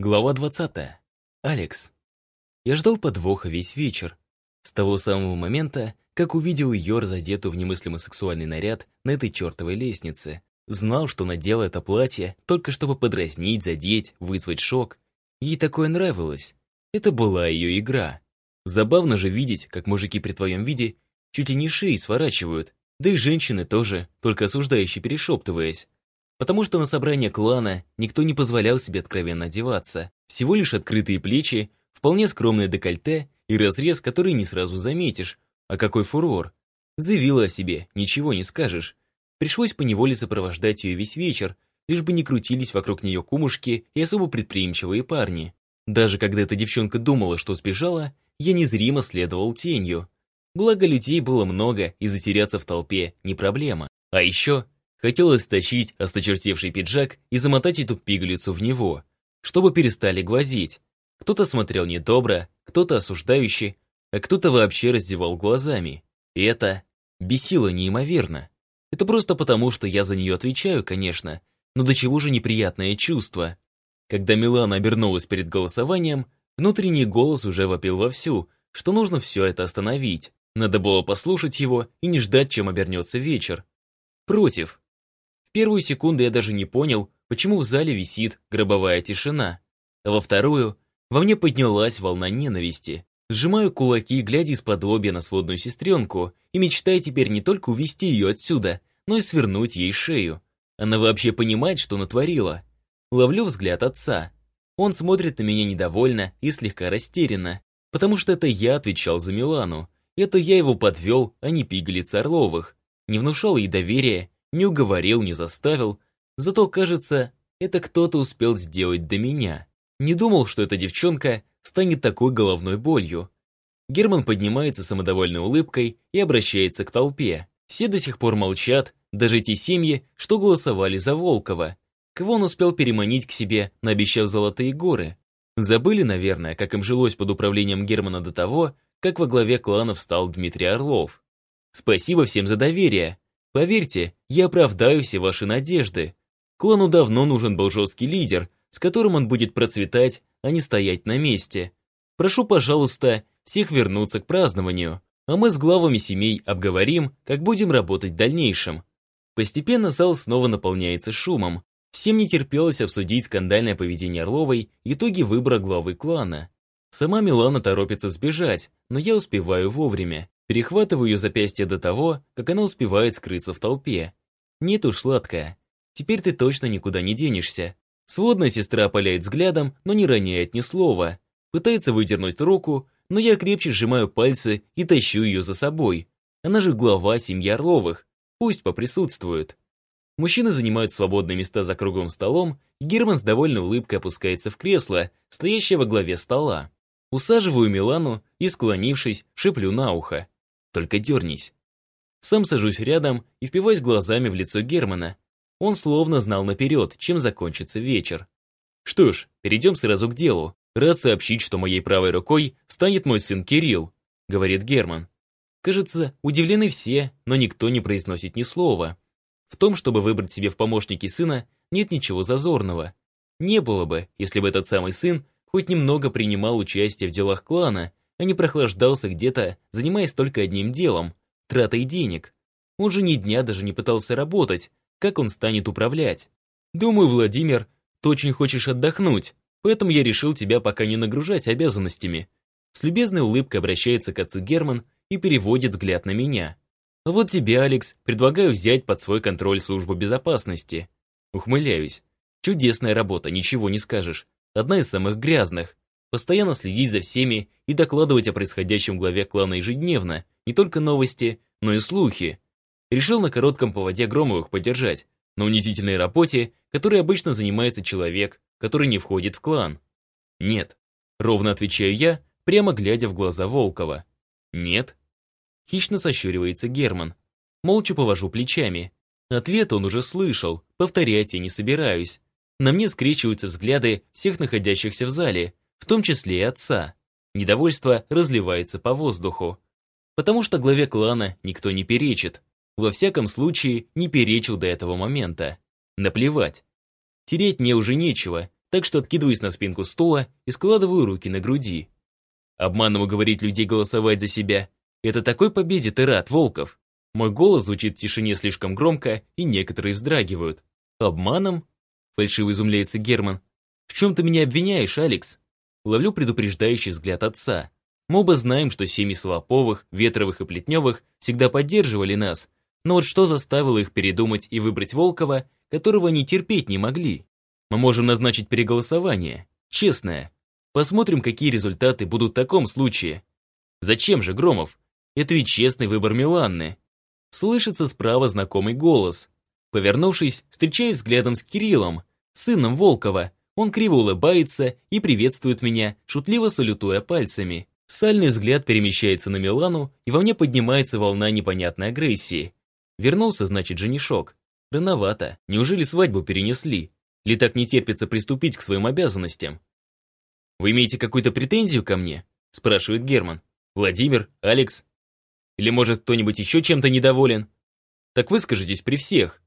Глава 20. Алекс. Я ждал подвоха весь вечер. С того самого момента, как увидел ее разодетую в немыслимо сексуальный наряд на этой чертовой лестнице. Знал, что надела это платье только чтобы подразнить, задеть, вызвать шок. Ей такое нравилось. Это была ее игра. Забавно же видеть, как мужики при твоем виде чуть ли не шеи сворачивают, да и женщины тоже, только осуждающие перешептываясь. Потому что на собрание клана никто не позволял себе откровенно одеваться. Всего лишь открытые плечи, вполне скромное декольте и разрез, который не сразу заметишь. А какой фурор. Заявила о себе, ничего не скажешь. Пришлось поневоле сопровождать ее весь вечер, лишь бы не крутились вокруг нее кумушки и особо предприимчивые парни. Даже когда эта девчонка думала, что сбежала, я незримо следовал тенью. Благо людей было много, и затеряться в толпе не проблема. А еще Хотелось стащить осточертевший пиджак и замотать эту пигалицу в него, чтобы перестали глазеть. Кто-то смотрел недобро, кто-то осуждающе, а кто-то вообще раздевал глазами. И это бесило неимоверно. Это просто потому, что я за нее отвечаю, конечно, но до чего же неприятное чувство. Когда Милана обернулась перед голосованием, внутренний голос уже вопил вовсю, что нужно все это остановить. Надо было послушать его и не ждать, чем обернется вечер. Против, первую секунду я даже не понял, почему в зале висит гробовая тишина. А во вторую во мне поднялась волна ненависти. Сжимаю кулаки, глядя из-под лобья на сводную сестренку, и мечтаю теперь не только увести ее отсюда, но и свернуть ей шею. Она вообще понимает, что натворила. Ловлю взгляд отца. Он смотрит на меня недовольно и слегка растерянно, потому что это я отвечал за Милану. Это я его подвел, а не пигалиц Орловых. Не внушал ей доверия не уговорил, не заставил. Зато, кажется, это кто-то успел сделать до меня. Не думал, что эта девчонка станет такой головной болью. Герман поднимается самодовольной улыбкой и обращается к толпе. Все до сих пор молчат, даже те семьи, что голосовали за Волкова. Кого он успел переманить к себе, наобещав золотые горы? Забыли, наверное, как им жилось под управлением Германа до того, как во главе клана встал Дмитрий Орлов. Спасибо всем за доверие. Поверьте, я оправдаю все ваши надежды. Клану давно нужен был жесткий лидер, с которым он будет процветать, а не стоять на месте. Прошу, пожалуйста, всех вернуться к празднованию, а мы с главами семей обговорим, как будем работать в дальнейшем. Постепенно зал снова наполняется шумом. Всем не терпелось обсудить скандальное поведение Орловой и итоги выбора главы клана. Сама Милана торопится сбежать, но я успеваю вовремя. Перехватываю ее запястье до того, как она успевает скрыться в толпе. Нет уж, сладкая. Теперь ты точно никуда не денешься. Сводная сестра опаляет взглядом, но не роняет ни слова. Пытается выдернуть руку, но я крепче сжимаю пальцы и тащу ее за собой. Она же глава семьи Орловых. Пусть поприсутствует. Мужчины занимают свободные места за круглым столом, и Герман с довольной улыбкой опускается в кресло, стоящее во главе стола. Усаживаю Милану и, склонившись, шеплю на ухо. Только дернись. Сам сажусь рядом и впиваюсь глазами в лицо Германа. Он словно знал наперед, чем закончится вечер. Что ж, перейдем сразу к делу. Рад сообщить, что моей правой рукой станет мой сын Кирилл, говорит Герман. Кажется, удивлены все, но никто не произносит ни слова. В том, чтобы выбрать себе в помощники сына, нет ничего зазорного. Не было бы, если бы этот самый сын хоть немного принимал участие в делах клана а не прохлаждался где-то, занимаясь только одним делом – тратой денег. Он же ни дня даже не пытался работать, как он станет управлять. Думаю, Владимир, ты очень хочешь отдохнуть, поэтому я решил тебя пока не нагружать обязанностями. С любезной улыбкой обращается к отцу Герман и переводит взгляд на меня. Вот тебе, Алекс, предлагаю взять под свой контроль службу безопасности. Ухмыляюсь. Чудесная работа, ничего не скажешь. Одна из самых грязных постоянно следить за всеми и докладывать о происходящем в главе клана ежедневно, не только новости, но и слухи. Решил на коротком поводе Громовых поддержать, на унизительной работе, которой обычно занимается человек, который не входит в клан. Нет. Ровно отвечаю я, прямо глядя в глаза Волкова. Нет. Хищно сощуривается Герман. Молча повожу плечами. Ответ он уже слышал, повторять я не собираюсь. На мне скрещиваются взгляды всех находящихся в зале, в том числе и отца. Недовольство разливается по воздуху. Потому что главе клана никто не перечит. Во всяком случае, не перечил до этого момента. Наплевать. Тереть мне уже нечего, так что откидываюсь на спинку стула и складываю руки на груди. Обманом уговорить людей голосовать за себя – это такой победе ты рад, Волков. Мой голос звучит в тишине слишком громко, и некоторые вздрагивают. Обманом? Фальшиво изумляется Герман. В чем ты меня обвиняешь, Алекс? Ловлю предупреждающий взгляд отца. Мы оба знаем, что семьи Солоповых, Ветровых и Плетневых всегда поддерживали нас, но вот что заставило их передумать и выбрать Волкова, которого они терпеть не могли? Мы можем назначить переголосование. Честное. Посмотрим, какие результаты будут в таком случае. Зачем же Громов? Это ведь честный выбор Миланны. Слышится справа знакомый голос. Повернувшись, встречаюсь взглядом с Кириллом, сыном Волкова. Он криво улыбается и приветствует меня, шутливо салютуя пальцами. Сальный взгляд перемещается на Милану, и во мне поднимается волна непонятной агрессии. Вернулся, значит, женишок. Рановато. Неужели свадьбу перенесли? Ли так не терпится приступить к своим обязанностям? «Вы имеете какую-то претензию ко мне?» спрашивает Герман. «Владимир? Алекс? Или, может, кто-нибудь еще чем-то недоволен? Так выскажитесь при всех».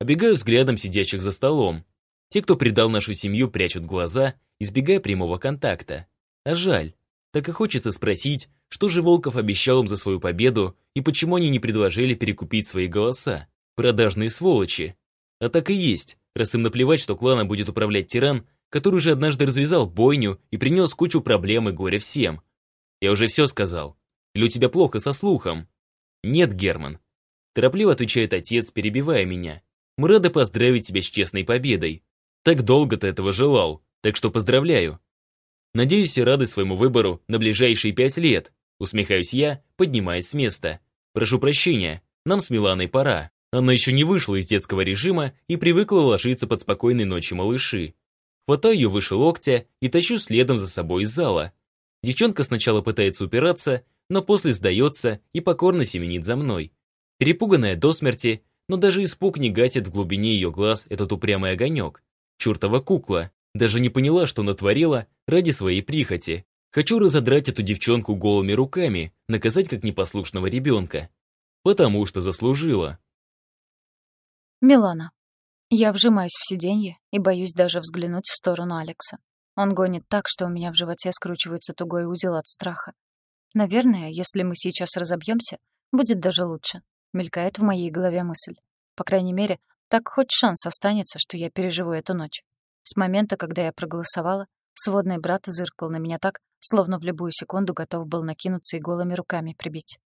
Обегаю взглядом сидящих за столом. Те, кто предал нашу семью, прячут глаза, избегая прямого контакта. А жаль. Так и хочется спросить, что же Волков обещал им за свою победу и почему они не предложили перекупить свои голоса. Продажные сволочи. А так и есть, раз им наплевать, что кланом будет управлять тиран, который уже однажды развязал бойню и принес кучу проблем и горя всем. Я уже все сказал. Или у тебя плохо со слухом? Нет, Герман. Торопливо отвечает отец, перебивая меня. Мы рады поздравить тебя с честной победой. Так долго ты этого желал, так что поздравляю. Надеюсь, и рады своему выбору на ближайшие пять лет. Усмехаюсь я, поднимаясь с места. Прошу прощения, нам с Миланой пора. Она еще не вышла из детского режима и привыкла ложиться под спокойной ночи малыши. Хватаю ее выше локтя и тащу следом за собой из зала. Девчонка сначала пытается упираться, но после сдается и покорно семенит за мной. Перепуганная до смерти, но даже испуг не гасит в глубине ее глаз этот упрямый огонек. Чертова кукла. Даже не поняла, что натворила ради своей прихоти. Хочу разодрать эту девчонку голыми руками, наказать как непослушного ребенка. Потому что заслужила. Милана. Я вжимаюсь в сиденье и боюсь даже взглянуть в сторону Алекса. Он гонит так, что у меня в животе скручивается тугой узел от страха. Наверное, если мы сейчас разобьемся, будет даже лучше. Мелькает в моей голове мысль. По крайней мере, так хоть шанс останется, что я переживу эту ночь. С момента, когда я проголосовала, сводный брат зыркал на меня так, словно в любую секунду готов был накинуться и голыми руками прибить.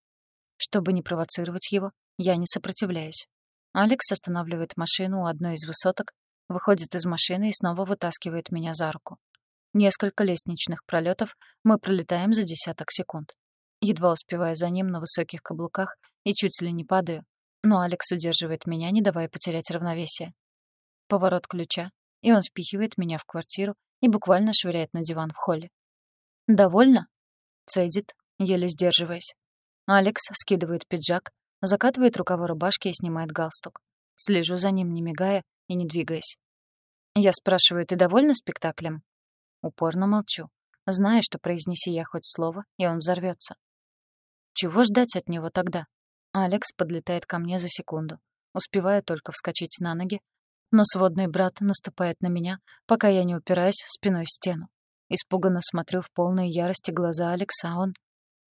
Чтобы не провоцировать его, я не сопротивляюсь. Алекс останавливает машину у одной из высоток, выходит из машины и снова вытаскивает меня за руку. Несколько лестничных пролетов мы пролетаем за десяток секунд. Едва успеваю за ним на высоких каблуках и чуть ли не падаю, но Алекс удерживает меня, не давая потерять равновесие. Поворот ключа, и он впихивает меня в квартиру и буквально швыряет на диван в холле. «Довольно?» — цедит, еле сдерживаясь. Алекс скидывает пиджак, закатывает рукава рубашки и снимает галстук. Слежу за ним, не мигая и не двигаясь. Я спрашиваю, ты довольна спектаклем? Упорно молчу, зная, что произнеси я хоть слово, и он взорвется. Чего ждать от него тогда? Алекс подлетает ко мне за секунду. Успеваю только вскочить на ноги, но сводный брат наступает на меня, пока я не упираюсь спиной в стену. Испуганно смотрю в полные ярости глаза Алекса, он...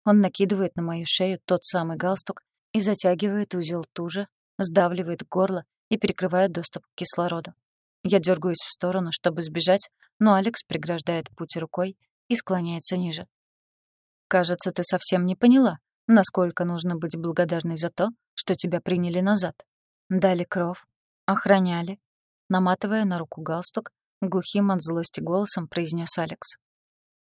Он накидывает на мою шею тот самый галстук, и затягивает узел туже, сдавливает горло и перекрывает доступ к кислороду. Я дергаюсь в сторону, чтобы сбежать, но Алекс преграждает путь рукой и склоняется ниже. «Кажется, ты совсем не поняла, насколько нужно быть благодарной за то, что тебя приняли назад. Дали кров, охраняли». Наматывая на руку галстук, глухим от злости голосом произнес Алекс.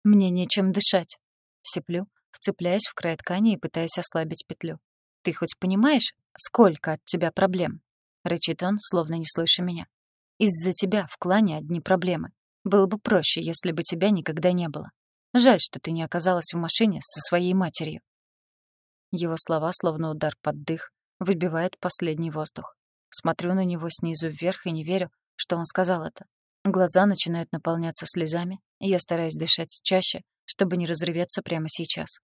«Мне нечем дышать», — сиплю, вцепляясь в край ткани и пытаясь ослабить петлю. «Ты хоть понимаешь, сколько от тебя проблем?» — рычит он, словно не слыша меня. «Из-за тебя в клане одни проблемы. Было бы проще, если бы тебя никогда не было. Жаль, что ты не оказалась в машине со своей матерью». Его слова, словно удар под дых, выбивают последний воздух. Смотрю на него снизу вверх и не верю, что он сказал это. Глаза начинают наполняться слезами, и я стараюсь дышать чаще, чтобы не разреветься прямо сейчас.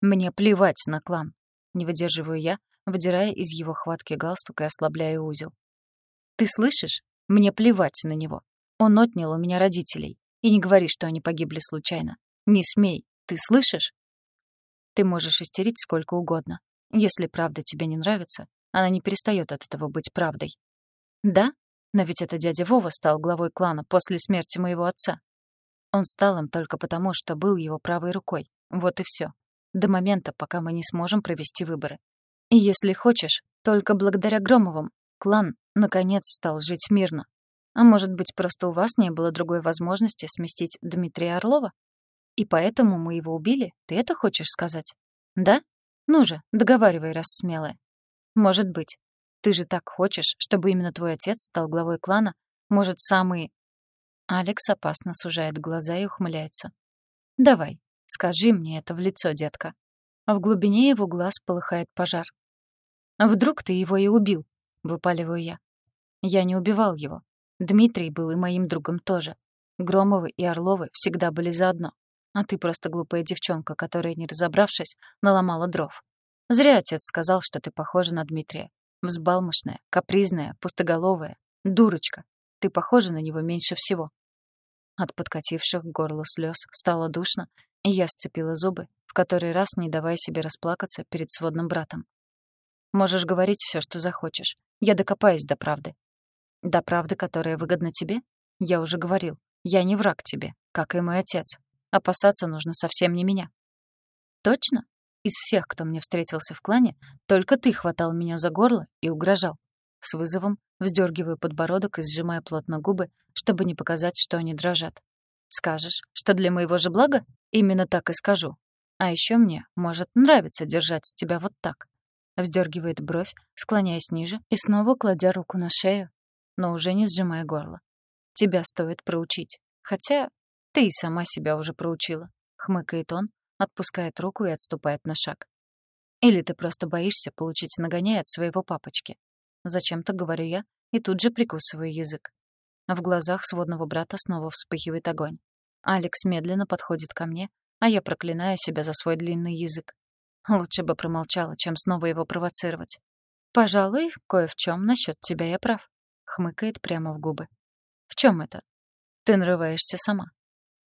Мне плевать на клан. Не выдерживаю я, выдирая из его хватки галстук и ослабляя узел. «Ты слышишь? Мне плевать на него. Он отнял у меня родителей. И не говори, что они погибли случайно. Не смей. Ты слышишь? Ты можешь истерить сколько угодно. Если правда тебе не нравится, она не перестает от этого быть правдой. Да? Но ведь это дядя Вова стал главой клана после смерти моего отца. Он стал им только потому, что был его правой рукой. Вот и все. До момента, пока мы не сможем провести выборы. И если хочешь, только благодаря Громовым клан, наконец, стал жить мирно. А может быть, просто у вас не было другой возможности сместить Дмитрия Орлова? И поэтому мы его убили? Ты это хочешь сказать? Да? Ну же, договаривай, раз смелая. Может быть. Ты же так хочешь, чтобы именно твой отец стал главой клана? Может, самый... Алекс опасно сужает глаза и ухмыляется. «Давай, скажи мне это в лицо, детка». А в глубине его глаз полыхает пожар. «Вдруг ты его и убил?» — выпаливаю я. «Я не убивал его. Дмитрий был и моим другом тоже. Громовы и Орловы всегда были заодно. А ты просто глупая девчонка, которая, не разобравшись, наломала дров. Зря отец сказал, что ты похожа на Дмитрия. Взбалмошная, капризная, пустоголовая. Дурочка. Ты похожа на него меньше всего. От подкативших к горлу слез стало душно, и я сцепила зубы, в который раз не давая себе расплакаться перед сводным братом. «Можешь говорить все, что захочешь. Я докопаюсь до правды. До правды, которая выгодна тебе? Я уже говорил, я не враг тебе, как и мой отец. Опасаться нужно совсем не меня. Точно? Из всех, кто мне встретился в клане, только ты хватал меня за горло и угрожал. С вызовом вздергиваю подбородок и сжимаю плотно губы, чтобы не показать, что они дрожат. Скажешь, что для моего же блага? Именно так и скажу. А еще мне может нравиться держать тебя вот так. Вздергивает бровь, склоняясь ниже и снова кладя руку на шею, но уже не сжимая горло. Тебя стоит проучить. Хотя ты и сама себя уже проучила. Хмыкает он, отпускает руку и отступает на шаг. Или ты просто боишься получить нагоняй от своего папочки. Зачем-то говорю я и тут же прикусываю язык. В глазах сводного брата снова вспыхивает огонь. Алекс медленно подходит ко мне, а я проклинаю себя за свой длинный язык. Лучше бы промолчала, чем снова его провоцировать. Пожалуй, кое в чем насчет тебя я прав хмыкает прямо в губы. В чем это? Ты нарываешься сама.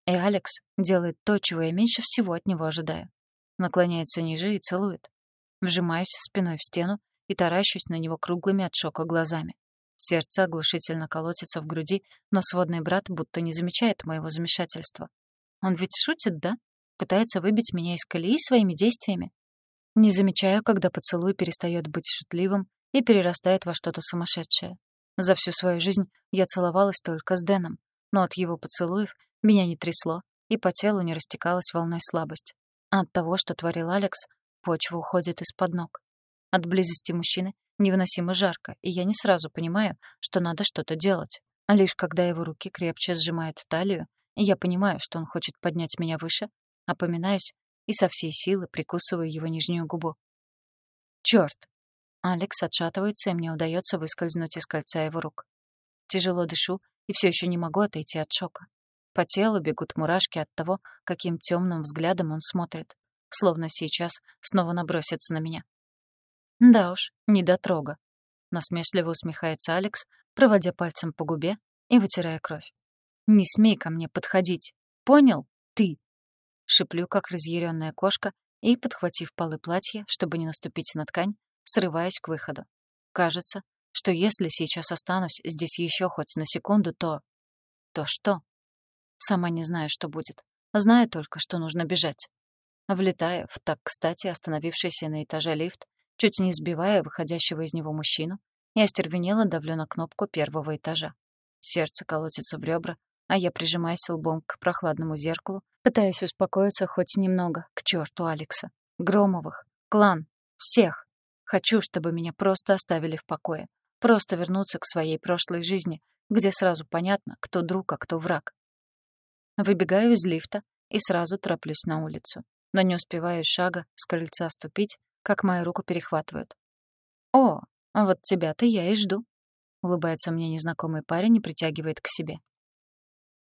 И Алекс делает то, чего я меньше всего от него ожидаю. Наклоняется ниже и целует. Вжимаюсь спиной в стену и таращусь на него круглыми от шока глазами. Сердце оглушительно колотится в груди, но сводный брат будто не замечает моего замешательства. Он ведь шутит, да? Пытается выбить меня из колеи своими действиями? Не замечаю, когда поцелуй перестает быть шутливым и перерастает во что-то сумасшедшее. За всю свою жизнь я целовалась только с Дэном, но от его поцелуев меня не трясло, и по телу не растекалась волной слабость. А от того, что творил Алекс, почва уходит из-под ног. От близости мужчины невыносимо жарко, и я не сразу понимаю, что надо что-то делать. А лишь когда его руки крепче сжимают талию, я понимаю, что он хочет поднять меня выше, опоминаюсь и со всей силы прикусываю его нижнюю губу. Чёрт! Алекс отшатывается, и мне удается выскользнуть из кольца его рук. Тяжело дышу и все еще не могу отойти от шока. По телу бегут мурашки от того, каким темным взглядом он смотрит, словно сейчас снова набросится на меня. Да уж, не дотрога. Насмешливо усмехается Алекс, проводя пальцем по губе и вытирая кровь. «Не смей ко мне подходить. Понял? Ты!» Шиплю, как разъяренная кошка, и, подхватив полы платья, чтобы не наступить на ткань, срываясь к выходу. Кажется, что если сейчас останусь здесь еще хоть на секунду, то... То что? Сама не знаю, что будет. Знаю только, что нужно бежать. Влетая в так кстати остановившийся на этаже лифт, чуть не сбивая выходящего из него мужчину, я остервенело давлю на кнопку первого этажа. Сердце колотится в ребра, а я прижимаюсь лбом к прохладному зеркалу, пытаясь успокоиться хоть немного, к черту Алекса. Громовых, клан, всех. Хочу, чтобы меня просто оставили в покое. Просто вернуться к своей прошлой жизни, где сразу понятно, кто друг, а кто враг. Выбегаю из лифта и сразу тороплюсь на улицу. Но не успеваю шага с крыльца ступить, как мою руку перехватывают. «О, вот тебя-то я и жду», — улыбается мне незнакомый парень и притягивает к себе.